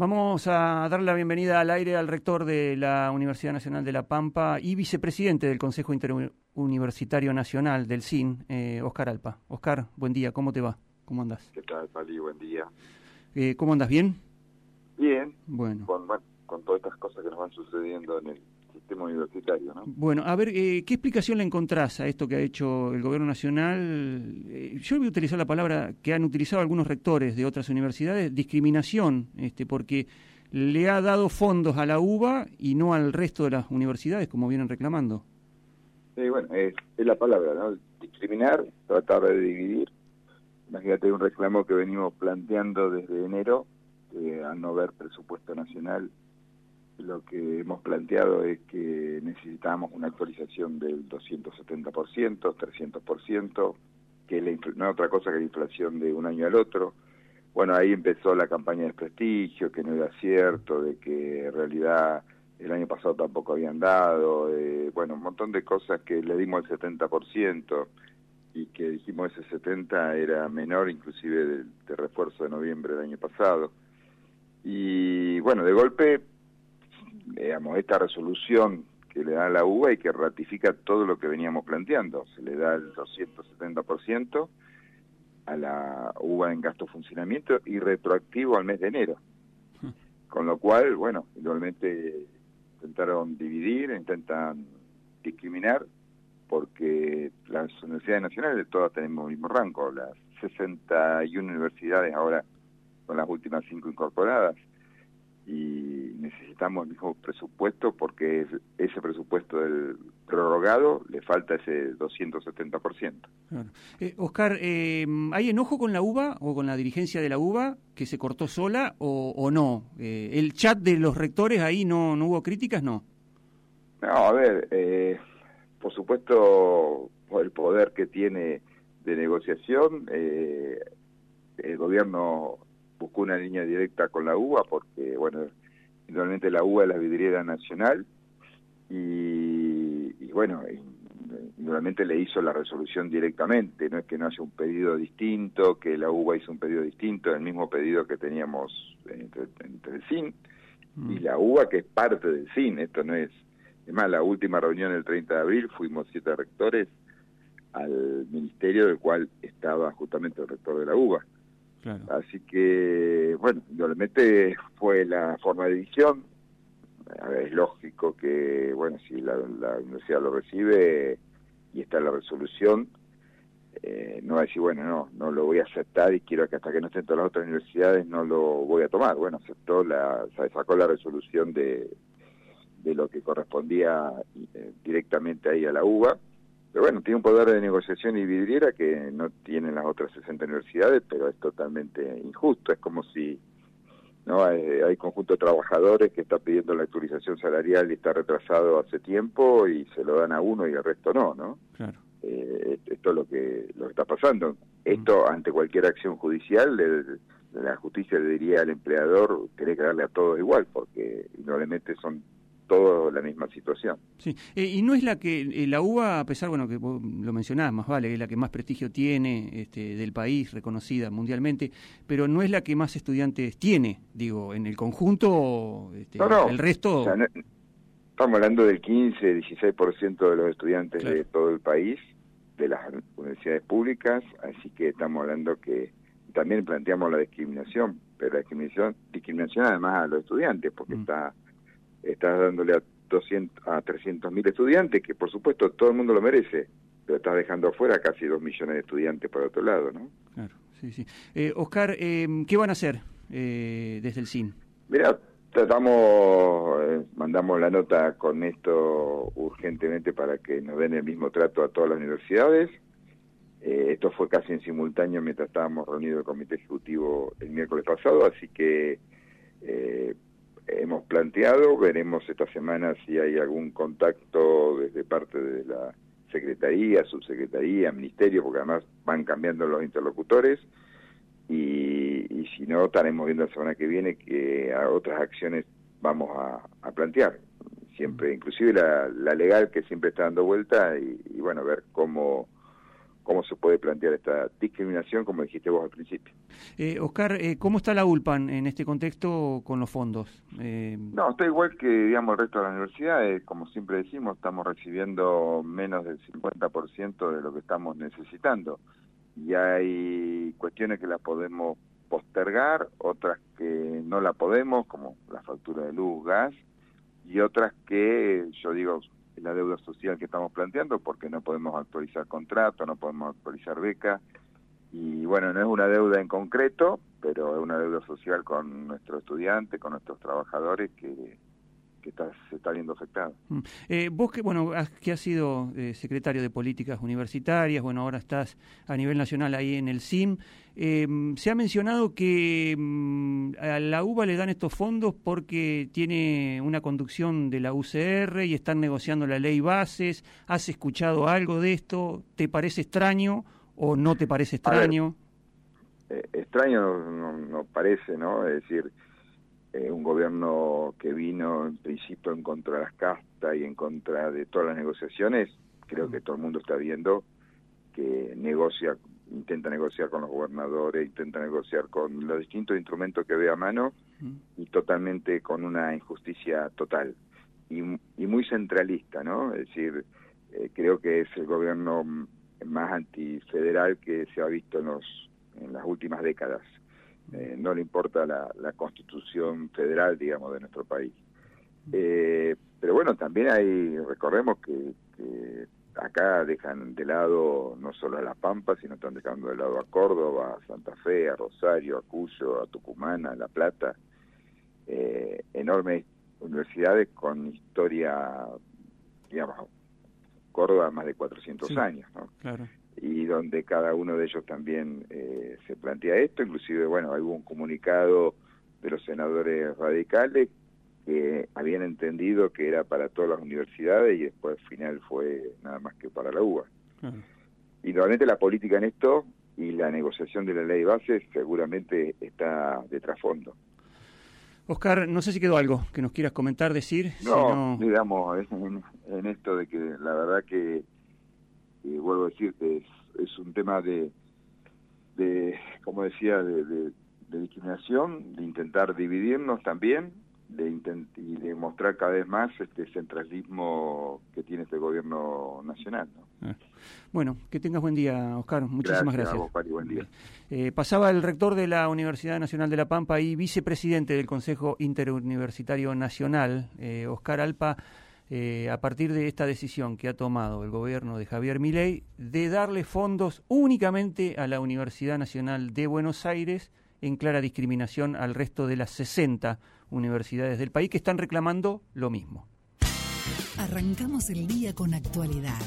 Vamos a darle la bienvenida al aire al rector de la Universidad Nacional de La Pampa y vicepresidente del Consejo Interuniversitario Nacional del CIN, eh, Oscar Alpa. Oscar, buen día, ¿cómo te va? ¿Cómo andas? ¿Qué tal, Pali? Buen día. Eh, ¿Cómo andas? ¿Bien? Bien. Bueno. Con, con todas estas cosas que nos van sucediendo en el sistema universitario, ¿no? Bueno, a ver, eh, ¿qué explicación le encontrás a esto que ha hecho el gobierno nacional? Eh, yo voy a utilizar la palabra que han utilizado algunos rectores de otras universidades, discriminación, este, porque le ha dado fondos a la UBA y no al resto de las universidades, como vienen reclamando. Sí, bueno, es, la palabra, ¿no? Discriminar, tratar de dividir. Imagínate un reclamo que venimos planteando desde enero, que al no ver presupuesto nacional lo que hemos planteado es que necesitamos una actualización del 270%, 300%, que no es otra cosa que la inflación de un año al otro. Bueno, ahí empezó la campaña de desprestigio, que no era cierto, de que en realidad el año pasado tampoco habían dado, eh, bueno, un montón de cosas que le dimos el 70% y que dijimos ese 70 era menor inclusive del de refuerzo de noviembre del año pasado. Y bueno, de golpe digamos, esta resolución que le da la UBA y que ratifica todo lo que veníamos planteando. Se le da el 270% a la UBA en gasto funcionamiento y retroactivo al mes de enero. Con lo cual, bueno, igualmente intentaron dividir, intentan discriminar, porque las universidades nacionales todas tenemos el mismo rango, las 61 universidades ahora son las últimas cinco incorporadas, y necesitamos el mismo presupuesto porque ese presupuesto del prorrogado le falta ese 270%. Claro. Eh, Oscar, eh, ¿hay enojo con la UBA o con la dirigencia de la UBA que se cortó sola o, no? Eh, ¿El chat de los rectores ahí no, no hubo críticas? No. No, a ver, eh, por supuesto, por el poder que tiene de negociación, el gobierno buscó una línea directa con la UBA porque, bueno, normalmente la UBA es la vidriera nacional y, bueno, normalmente le hizo la resolución directamente, no es que no haya un pedido distinto, que la UBA hizo un pedido distinto, el mismo pedido que teníamos entre, el CIN y mm. la UBA que es parte del CIN, esto no es... Es más, la última reunión el 30 de abril fuimos siete rectores al ministerio del cual estaba justamente el rector de la UBA. Así que, bueno, realmente fue la forma de edición. Es lógico que, bueno, si la, universidad lo recibe y está la resolución, eh, no va a decir, bueno, no, no lo voy a aceptar y quiero que hasta que no estén todas las otras universidades no lo voy a tomar. Bueno, aceptó la, sacó la resolución de, de lo que correspondía eh, directamente ahí a la UBA pero bueno, tiene un poder de negociación y vidriera que no tienen las otras 60 universidades, pero es totalmente injusto. Es como si no hay, hay conjunto de trabajadores que está pidiendo la actualización salarial y está retrasado hace tiempo y se lo dan a uno y al resto no, ¿no? Claro. Eh, esto es lo que lo que está pasando. Esto mm. ante cualquier acción judicial, la justicia le diría al empleador, tiene que darle a todos igual, porque indudablemente son la misma situación. Sí, eh, y no es la que eh, la UBA, a pesar, bueno, que lo mencionabas más vale, es la que más prestigio tiene este, del país, reconocida mundialmente, pero no es la que más estudiantes tiene, digo, en el conjunto, este, el resto... estamos hablando del 15, 16% de los estudiantes de todo el país, de las universidades públicas, así que estamos hablando que también planteamos la discriminación, pero la discriminación, discriminación además a los estudiantes, porque mm. está estás dándole a 200 a 300 mil estudiantes, que por supuesto todo el mundo lo merece, pero estás dejando afuera casi 2 millones de estudiantes por otro lado, ¿no? Claro, sí, sí. Eh, Oscar, eh, ¿qué van a hacer eh, desde el CIN? Mira, tratamos, eh, mandamos la nota con esto urgentemente para que nos den el mismo trato a todas las universidades. esto fue casi en simultáneo mientras estábamos reunidos el comité ejecutivo el miércoles pasado, así que hemos planteado, veremos esta semana si hay algún contacto desde parte de la Secretaría, Subsecretaría, Ministerio, porque además van cambiando los interlocutores, y, si no, estaremos viendo la semana que viene que a otras acciones vamos a, plantear. Siempre, inclusive la, legal que siempre está dando vuelta, y, bueno, ver cómo cómo se puede plantear esta discriminación, como dijiste vos al principio. Eh, Oscar, eh, ¿cómo está la ULPAN en este contexto con los fondos? Eh... No, está igual que digamos el resto de las universidades, como siempre decimos, estamos recibiendo menos del 50% de lo que estamos necesitando. Y hay cuestiones que las podemos postergar, otras que no la podemos, como la factura de luz, gas, y otras que, yo digo, la deuda social que estamos planteando, porque no podemos actualizar contrato, no podemos actualizar beca, y bueno, no es una deuda en concreto, pero es una deuda social con nuestros estudiantes, con nuestros trabajadores que, que está, se está viendo afectado. Mm. Eh, vos que, bueno, que has sido eh, secretario de Políticas Universitarias, bueno, ahora estás a nivel nacional ahí en el CIM, em, se ha mencionado que mm, a la UBA le dan estos fondos porque tiene una conducción de la UCR y están negociando la ley bases. ¿Has escuchado algo de esto? ¿Te parece extraño o no te parece extraño? Eh, extraño no, no parece, ¿no? Es decir eh, un gobierno que vino en principio en contra de las castas y en contra de todas las negociaciones, creo que todo el mundo está viendo que negocia, intenta negociar con los gobernadores, intenta negociar con los distintos instrumentos que ve a mano y totalmente con una injusticia total y, y muy centralista, ¿no? Es decir, eh, creo que es el gobierno más antifederal que se ha visto en, los, en las últimas décadas. Eh, no le importa la, constitución federal, digamos, de nuestro país. Eh, pero bueno, también hay, recordemos que, acá dejan de lado no solo a La Pampa, sino están dejando de lado a Córdoba, a Santa Fe, a Rosario, a Cuyo, a Tucumán, a La Plata, eh, enormes universidades con historia, digamos, Córdoba más de 400 años, ¿no? Claro y donde cada uno de ellos también eh, se plantea esto, inclusive, bueno, hubo un comunicado de los senadores radicales que habían entendido que era para todas las universidades y después al final fue nada más que para la UBA. Y normalmente la política en esto y la negociación de la ley base seguramente está de trasfondo. Oscar, no sé si quedó algo que nos quieras comentar, decir. No, digamos, en, en esto de que la verdad que vuelvo a decir que es, un tema de, de como decía, de, discriminación, de intentar dividirnos también, de y de mostrar cada vez más este centralismo que tiene este gobierno nacional. Ah. Bueno, que tengas buen día, Oscar. Muchísimas gracias. buen día. Eh, pasaba el rector de la Universidad Nacional de La Pampa y vicepresidente del Consejo Interuniversitario Nacional, eh, Oscar Alpa. Eh, a partir de esta decisión que ha tomado el gobierno de Javier Milei de darle fondos únicamente a la Universidad Nacional de Buenos Aires en clara discriminación al resto de las 60 universidades del país que están reclamando lo mismo. Arrancamos el día con actualidad.